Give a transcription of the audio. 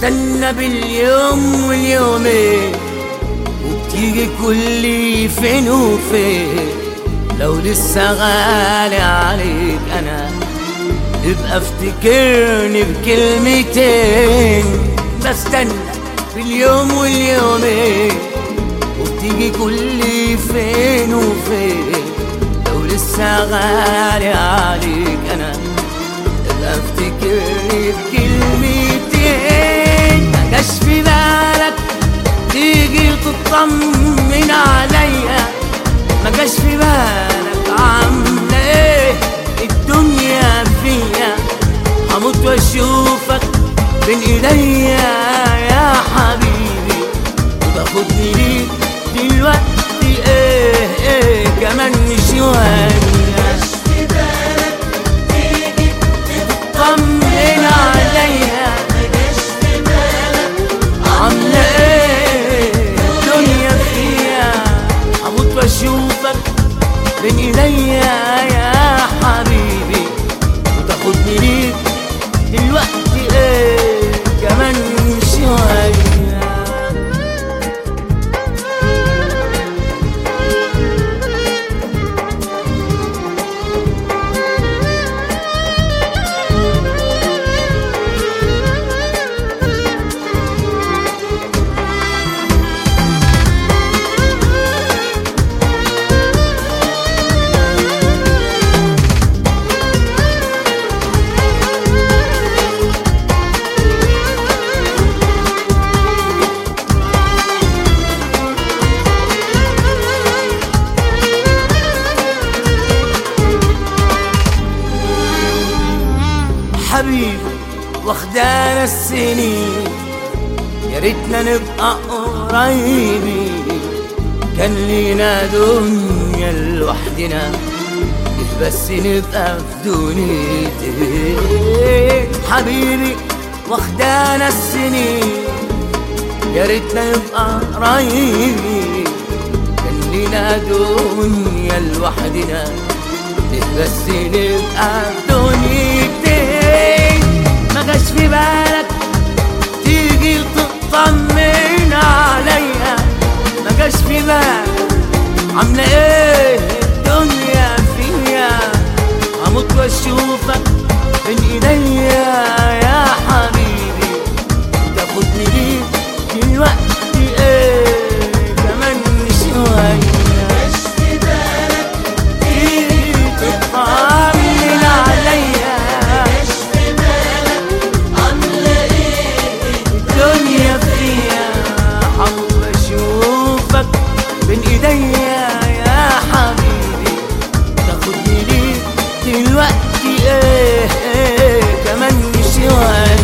بستنى باليوم واليومين وبتيجي كل فين وفين. لو لسه غالي عليك أنا ابقى افتكرني بكلمتين. بستنى باليوم واليومين وبتيجي كل فين وفين. لو لسه غالي عليك أنا ابقى افتكرني تطمن عليا. ما جاش في بالك عاملة إيه؟ الدنيا فيا. هموت واشوفك بين ايديا يا حبيبي. وتاخدني ليك دلوقتي إيه؟ إيه؟ كمان شوية حبيبي واخدانا السنين. يا ريتنا نبقى قريبين. كان لينا دنيا لوحدنا بس نبقى في دنيتين حبيبي واخدانا السنين. يا ريتنا نبقى قريبين. كان لينا دنيا لوحدنا بس نبقى I'm never عندي إيه،, إيه, إيه كمان مش وعد